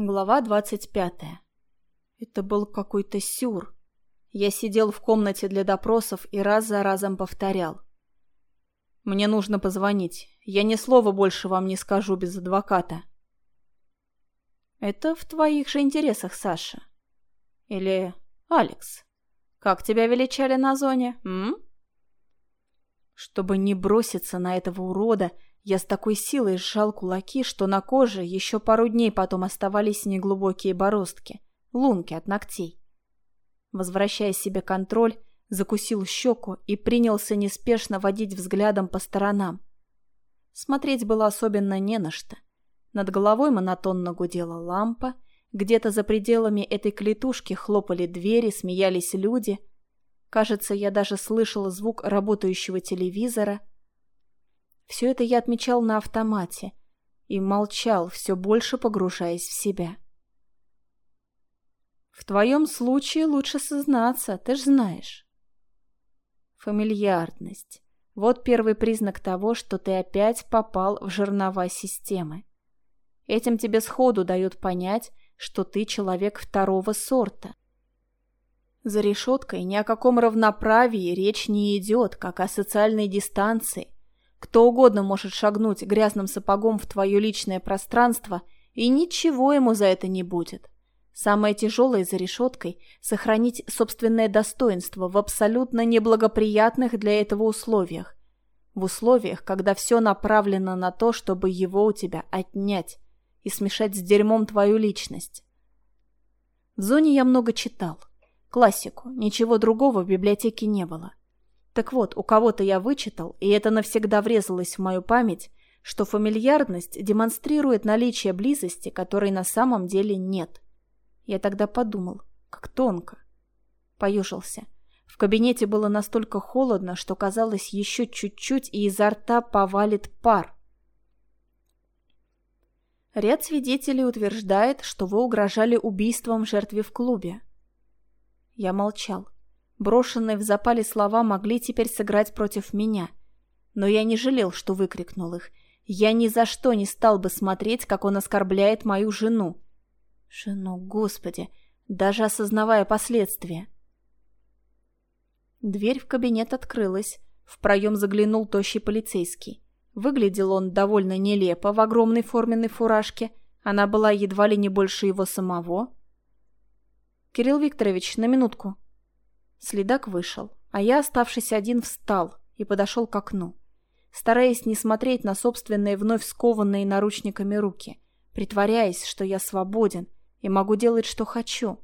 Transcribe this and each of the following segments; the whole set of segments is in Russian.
Глава двадцать пятая. Это был какой-то сюр. Я сидел в комнате для допросов и раз за разом повторял. «Мне нужно позвонить. Я ни слова больше вам не скажу без адвоката». «Это в твоих же интересах, Саша. Или Алекс. Как тебя величали на зоне, м?» Чтобы не броситься на этого урода, я с такой силой сжал кулаки, что на коже еще пару дней потом оставались неглубокие бороздки, лунки от ногтей. Возвращая себе контроль, закусил щеку и принялся неспешно водить взглядом по сторонам. Смотреть было особенно не на что. Над головой монотонно гудела лампа, где-то за пределами этой клетушки хлопали двери, смеялись люди. Кажется, я даже слышала звук работающего телевизора — все это я отмечал на автомате и молчал, все больше погружаясь в себя. В твоем случае лучше сознаться, ты ж знаешь. Фамильярность. Вот первый признак того, что ты опять попал в жернова системы. Этим тебе сходу дают понять, что ты человек второго сорта. За решеткой ни о каком равноправии речь не идет, как о социальной дистанции, кто угодно может шагнуть грязным сапогом в твое личное пространство, и ничего ему за это не будет. Самое тяжелое за решеткой – сохранить собственное достоинство в абсолютно неблагоприятных для этого условиях. В условиях, когда все направлено на то, чтобы его у тебя отнять и смешать с дерьмом твою личность. В зоне я много читал. Классику, ничего другого в библиотеке не было. Так вот, у кого-то я вычитал, и это навсегда врезалось в мою память, что фамильярность демонстрирует наличие близости, которой на самом деле нет. Я тогда подумал, как тонко. Поюжился. В кабинете было настолько холодно, что казалось еще чуть-чуть, и изо рта повалит пар. Ряд свидетелей утверждает, что вы угрожали убийством жертве в клубе. Я молчал. Брошенные в запале слова могли теперь сыграть против меня. Но я не жалел, что выкрикнул их. Я ни за что не стал бы смотреть, как он оскорбляет мою жену. Жену, господи, даже осознавая последствия. Дверь в кабинет открылась. В проем заглянул тощий полицейский. Выглядел он довольно нелепо в огромной форменной фуражке. Она была едва ли не больше его самого. «Кирилл Викторович, на минутку», Следак вышел, а я, оставшись один, встал и подошел к окну, стараясь не смотреть на собственные вновь скованные наручниками руки, притворяясь, что я свободен и могу делать, что хочу.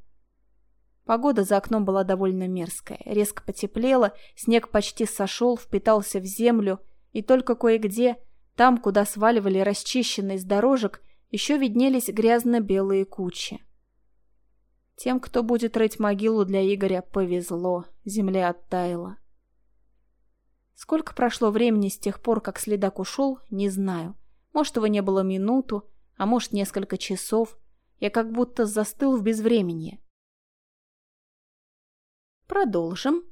Погода за окном была довольно мерзкая, резко потеплело, снег почти сошел, впитался в землю, и только кое-где, там, куда сваливали расчищенные с дорожек, еще виднелись грязно-белые кучи. Тем, кто будет рыть могилу для Игоря, повезло, земля оттаяла. Сколько прошло времени с тех пор, как следак ушел, не знаю. Может, его не было минуту, а может, несколько часов. Я как будто застыл в безвременье. Продолжим.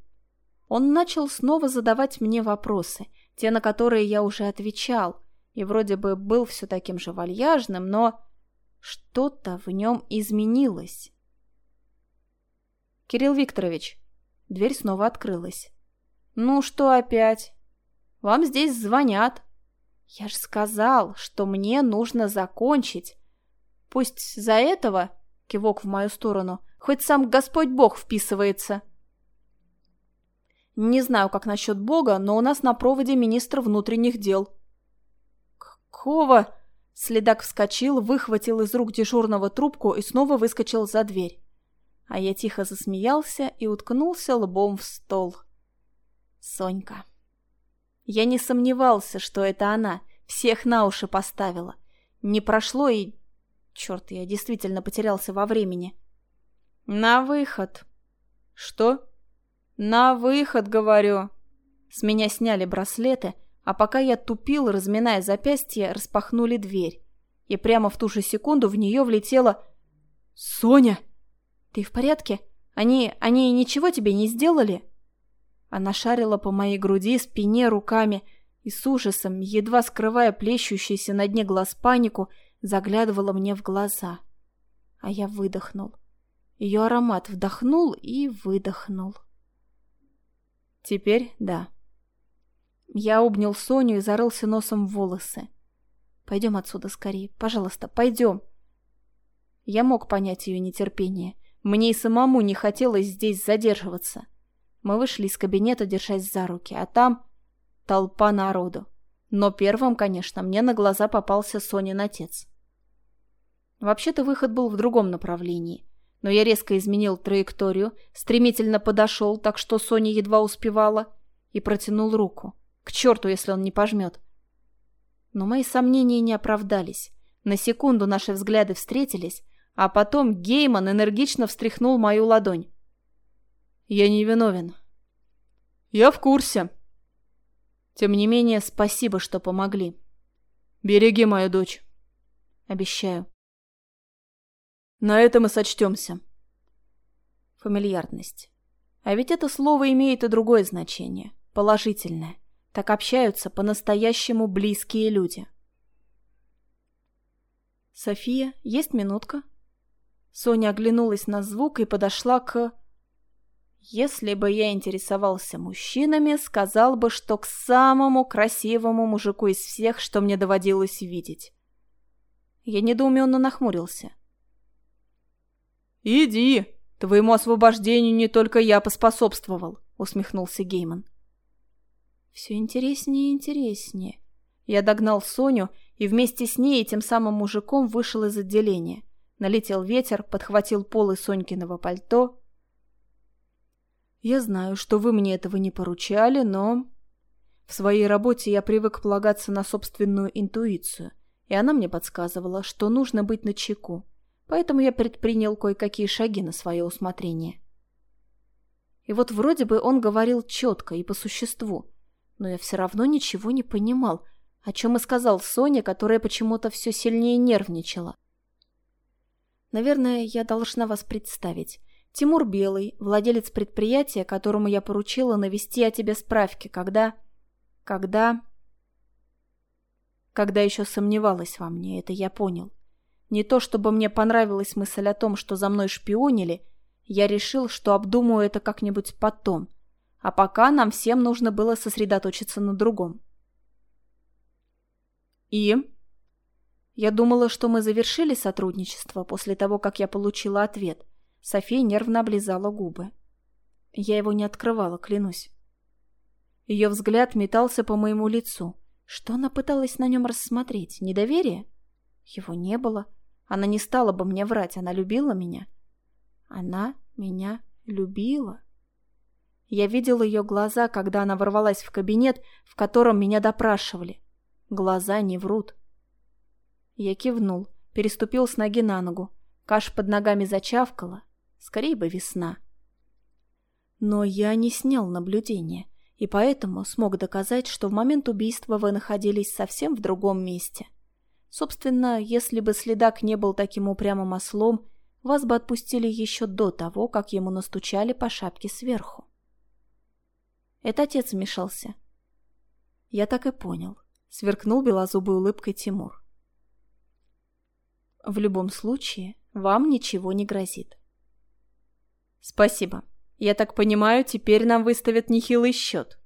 Он начал снова задавать мне вопросы, те, на которые я уже отвечал, и вроде бы был все таким же вальяжным, но что-то в нем изменилось. «Кирилл Викторович». Дверь снова открылась. «Ну что опять? Вам здесь звонят». «Я же сказал, что мне нужно закончить. Пусть за этого, кивок в мою сторону, хоть сам Господь Бог вписывается». «Не знаю, как насчет Бога, но у нас на проводе министр внутренних дел». «Какого?» Следак вскочил, выхватил из рук дежурного трубку и снова выскочил за дверь а я тихо засмеялся и уткнулся лбом в стол. Сонька. Я не сомневался, что это она, всех на уши поставила. Не прошло и... Черт, я действительно потерялся во времени. На выход. Что? На выход, говорю. С меня сняли браслеты, а пока я тупил, разминая запястье, распахнули дверь. И прямо в ту же секунду в нее влетела... «Соня!» «Ты в порядке? Они... они ничего тебе не сделали?» Она шарила по моей груди, спине, руками и с ужасом, едва скрывая плещущийся на дне глаз панику, заглядывала мне в глаза. А я выдохнул. Ее аромат вдохнул и выдохнул. Теперь да. Я обнял Соню и зарылся носом в волосы. Пойдем отсюда скорее. Пожалуйста, пойдем. Я мог понять ее нетерпение. Мне и самому не хотелось здесь задерживаться. Мы вышли из кабинета, держась за руки, а там толпа народу. Но первым, конечно, мне на глаза попался Сонин отец. Вообще-то выход был в другом направлении но я резко изменил траекторию, стремительно подошел, так что Соня едва успевала, и протянул руку. К черту, если он не пожмет. Но мои сомнения не оправдались. На секунду наши взгляды встретились, а потом Гейман энергично встряхнул мою ладонь. «Я не виновен». «Я в курсе». «Тем не менее, спасибо, что помогли. Береги мою дочь». «Обещаю». На этом и сочтемся. Фамильярность. А ведь это слово имеет и другое значение. Положительное. Так общаются по-настоящему близкие люди. «София, есть минутка?» Соня оглянулась на звук и подошла к... Если бы я интересовался мужчинами, сказал бы, что к самому красивому мужику из всех, что мне доводилось видеть. Я недоуменно нахмурился. «Иди! Твоему освобождению не только я поспособствовал», — усмехнулся Гейман. «Все интереснее и интереснее». Я догнал Соню и вместе с ней и тем самым мужиком вышел из отделения. Налетел ветер, подхватил полы Сонькиного пальто. «Я знаю, что вы мне этого не поручали, но...» В своей работе я привык полагаться на собственную интуицию, и она мне подсказывала, что нужно быть начеку поэтому я предпринял кое-какие шаги на свое усмотрение. И вот вроде бы он говорил четко и по существу, но я все равно ничего не понимал, о чем и сказал Соня, которая почему-то все сильнее нервничала. Наверное, я должна вас представить. Тимур Белый, владелец предприятия, которому я поручила навести о тебе справки, когда... Когда... Когда еще сомневалась во мне, это я понял. Не то чтобы мне понравилась мысль о том, что за мной шпионили, я решил, что обдумаю это как-нибудь потом, а пока нам всем нужно было сосредоточиться на другом. И? Я думала, что мы завершили сотрудничество после того, как я получила ответ. София нервно облизала губы. Я его не открывала, клянусь. Ее взгляд метался по моему лицу. Что она пыталась на нем рассмотреть? Недоверие? Его не было. Она не стала бы мне врать, она любила меня. Она меня любила. Я видел ее глаза, когда она ворвалась в кабинет, в котором меня допрашивали. Глаза не врут. Я кивнул, переступил с ноги на ногу. Каш под ногами зачавкала. Скорее бы весна. Но я не снял наблюдение, и поэтому смог доказать, что в момент убийства вы находились совсем в другом месте. Собственно, если бы следак не был таким упрямым ослом, вас бы отпустили еще до того, как ему настучали по шапке сверху. Это отец вмешался. Я так и понял. Сверкнул белозубой улыбкой Тимур. В любом случае, вам ничего не грозит. Спасибо. Я так понимаю, теперь нам выставят нехилый счет.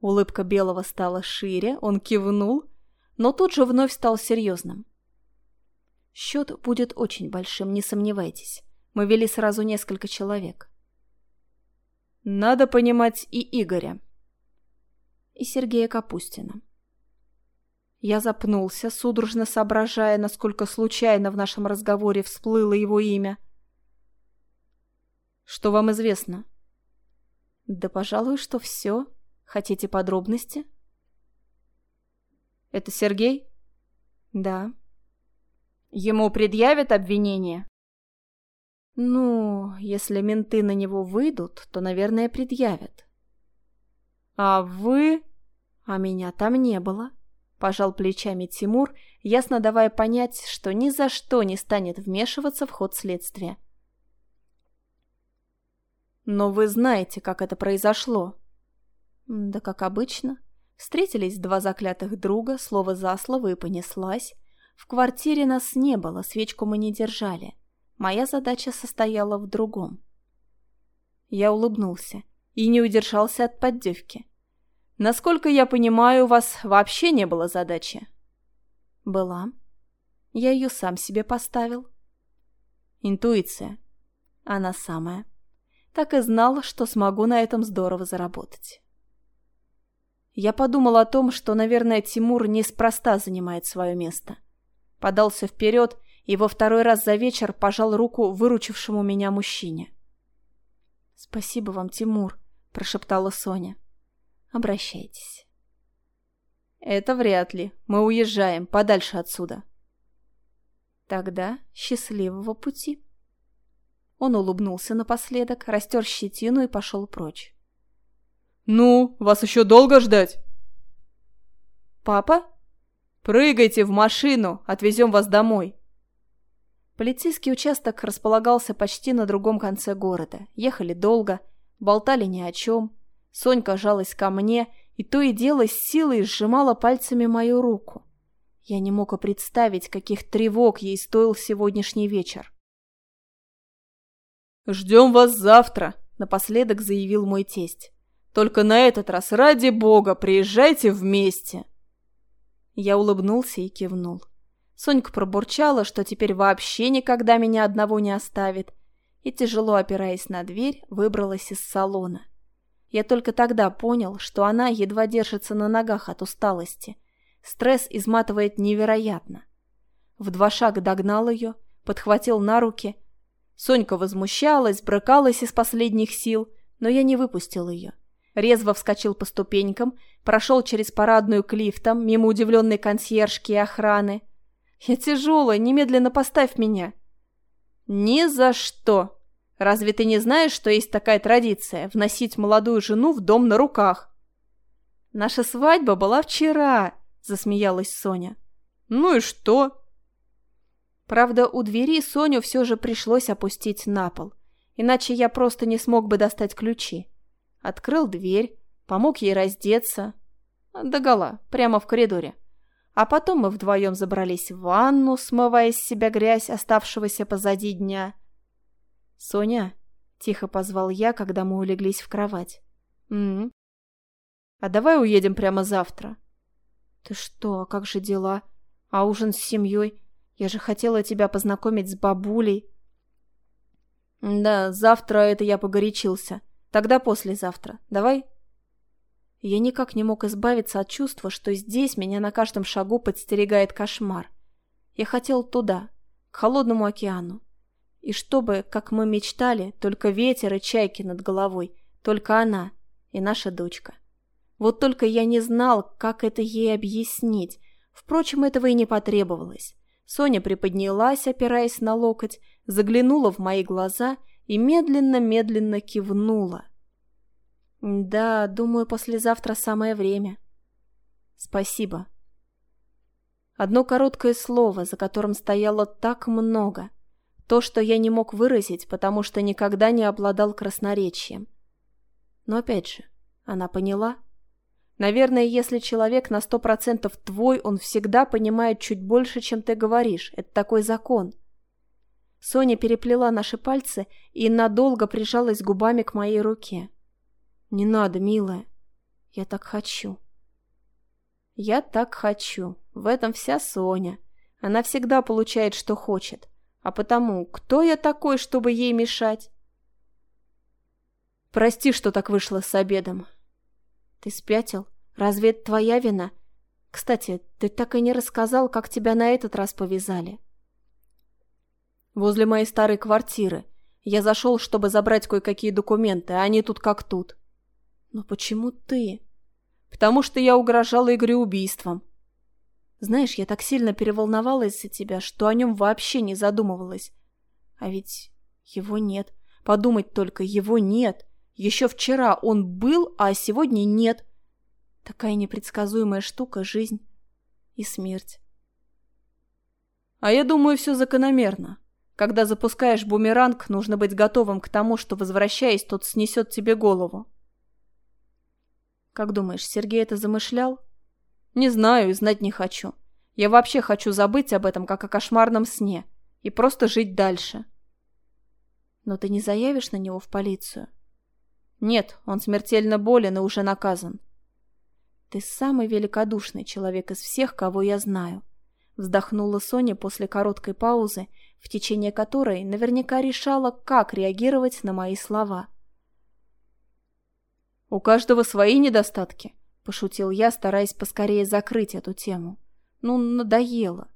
Улыбка Белого стала шире, он кивнул но тут же вновь стал серьезным. Счет будет очень большим, не сомневайтесь. Мы вели сразу несколько человек. Надо понимать и Игоря. И Сергея Капустина. Я запнулся, судорожно соображая, насколько случайно в нашем разговоре всплыло его имя. Что вам известно? Да, пожалуй, что все. Хотите подробности? Это Сергей? Да. Ему предъявят обвинение? Ну, если менты на него выйдут, то, наверное, предъявят. А вы? А меня там не было. Пожал плечами Тимур, ясно давая понять, что ни за что не станет вмешиваться в ход следствия. Но вы знаете, как это произошло. Да как обычно. Встретились два заклятых друга, слово за слово и понеслась. В квартире нас не было, свечку мы не держали. Моя задача состояла в другом. Я улыбнулся и не удержался от поддевки. Насколько я понимаю, у вас вообще не было задачи? Была. Я ее сам себе поставил. Интуиция. Она самая. Так и знал, что смогу на этом здорово заработать. Я подумал о том, что, наверное, Тимур неспроста занимает свое место. Подался вперед и во второй раз за вечер пожал руку выручившему меня мужчине. «Спасибо вам, Тимур», – прошептала Соня. «Обращайтесь». «Это вряд ли. Мы уезжаем подальше отсюда». «Тогда счастливого пути». Он улыбнулся напоследок, растер щетину и пошел прочь. «Ну, вас еще долго ждать?» «Папа?» «Прыгайте в машину, отвезем вас домой». Полицейский участок располагался почти на другом конце города. Ехали долго, болтали ни о чем. Сонька жалась ко мне и то и дело с силой сжимала пальцами мою руку. Я не мог представить, каких тревог ей стоил сегодняшний вечер. «Ждем вас завтра», — напоследок заявил мой тесть. «Только на этот раз, ради бога, приезжайте вместе». Я улыбнулся и кивнул. Сонька пробурчала, что теперь вообще никогда меня одного не оставит, и, тяжело опираясь на дверь, выбралась из салона. Я только тогда понял, что она едва держится на ногах от усталости. Стресс изматывает невероятно. В два шага догнал ее, подхватил на руки. Сонька возмущалась, брыкалась из последних сил, но я не выпустил ее. Резво вскочил по ступенькам, прошел через парадную к лифтам, мимо удивленной консьержки и охраны, «Я тяжелая, немедленно поставь меня!» «Ни за что! Разве ты не знаешь, что есть такая традиция – вносить молодую жену в дом на руках?» «Наша свадьба была вчера!» – засмеялась Соня. «Ну и что?» Правда, у двери Соню все же пришлось опустить на пол, иначе я просто не смог бы достать ключи. Открыл дверь, помог ей раздеться. Догола, прямо в коридоре. А потом мы вдвоем забрались в ванну, смывая с себя грязь оставшегося позади дня. «Соня», — тихо позвал я, когда мы улеглись в кровать. «М, -м. А давай уедем прямо завтра?» «Ты что, а как же дела? А ужин с семьей? Я же хотела тебя познакомить с бабулей». «Да, завтра это я погорячился. Тогда послезавтра. Давай?» Я никак не мог избавиться от чувства, что здесь меня на каждом шагу подстерегает кошмар. Я хотел туда, к холодному океану. И чтобы, как мы мечтали, только ветер и чайки над головой, только она и наша дочка. Вот только я не знал, как это ей объяснить. Впрочем, этого и не потребовалось. Соня приподнялась, опираясь на локоть, заглянула в мои глаза и медленно-медленно кивнула. Да, думаю, послезавтра самое время. Спасибо. Одно короткое слово, за которым стояло так много. То, что я не мог выразить, потому что никогда не обладал красноречием. Но опять же, она поняла. Наверное, если человек на сто процентов твой, он всегда понимает чуть больше, чем ты говоришь. Это такой закон. Соня переплела наши пальцы и надолго прижалась губами к моей руке. «Не надо, милая. Я так хочу». «Я так хочу. В этом вся Соня. Она всегда получает, что хочет. А потому, кто я такой, чтобы ей мешать?» «Прости, что так вышло с обедом». «Ты спятил? Разве это твоя вина? Кстати, ты так и не рассказал, как тебя на этот раз повязали». «Возле моей старой квартиры. Я зашел, чтобы забрать кое-какие документы, а они тут как тут». «Но почему ты?» «Потому что я угрожала Игорю убийством». «Знаешь, я так сильно переволновалась за тебя, что о нем вообще не задумывалась. А ведь его нет. Подумать только, его нет. Еще вчера он был, а сегодня нет. Такая непредсказуемая штука — жизнь и смерть». «А я думаю, все закономерно. Когда запускаешь бумеранг, нужно быть готовым к тому, что, возвращаясь, тот снесет тебе голову. Как думаешь, Сергей это замышлял? Не знаю и знать не хочу. Я вообще хочу забыть об этом, как о кошмарном сне, и просто жить дальше. Но ты не заявишь на него в полицию? Нет, он смертельно болен и уже наказан. Ты самый великодушный человек из всех, кого я знаю. Вздохнула Соня после короткой паузы, в течение которой наверняка решала, как реагировать на мои слова. «У каждого свои недостатки», — пошутил я, стараясь поскорее закрыть эту тему. «Ну, надоело».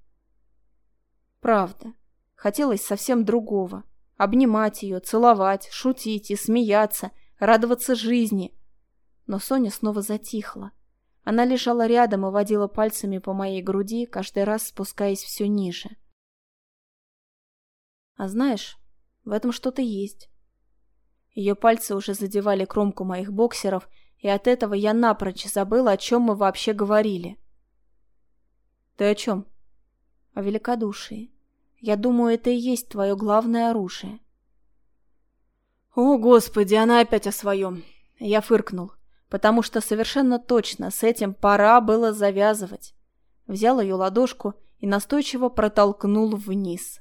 Правда. Хотелось совсем другого. Обнимать ее, целовать, шутить и смеяться, радоваться жизни. Но Соня снова затихла. Она лежала рядом и водила пальцами по моей груди, каждый раз спускаясь все ниже. А знаешь, в этом что-то есть. Ее пальцы уже задевали кромку моих боксеров, и от этого я напрочь забыла, о чем мы вообще говорили. Ты о чем? О великодушии. Я думаю, это и есть твое главное оружие. О, Господи, она опять о своем. Я фыркнул потому что совершенно точно с этим пора было завязывать. Взял ее ладошку и настойчиво протолкнул вниз.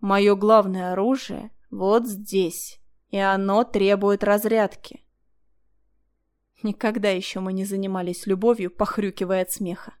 Мое главное оружие вот здесь, и оно требует разрядки. Никогда еще мы не занимались любовью, похрюкивая от смеха.